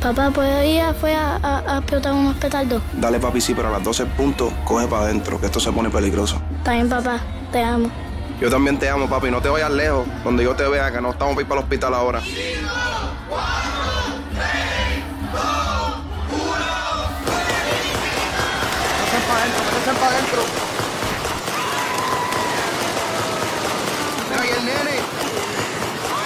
Papá, ¿puedo ir afuera a, a, a explotar unos petardos? Dale, papi, sí, pero a las 12 puntos, coge para adentro, que esto se pone peligroso. También papá. Te amo. Yo también te amo, papi. No te vayas lejos. Donde yo te vea, que no estamos para ir para el hospital ahora. Pasen para adentro, para adentro.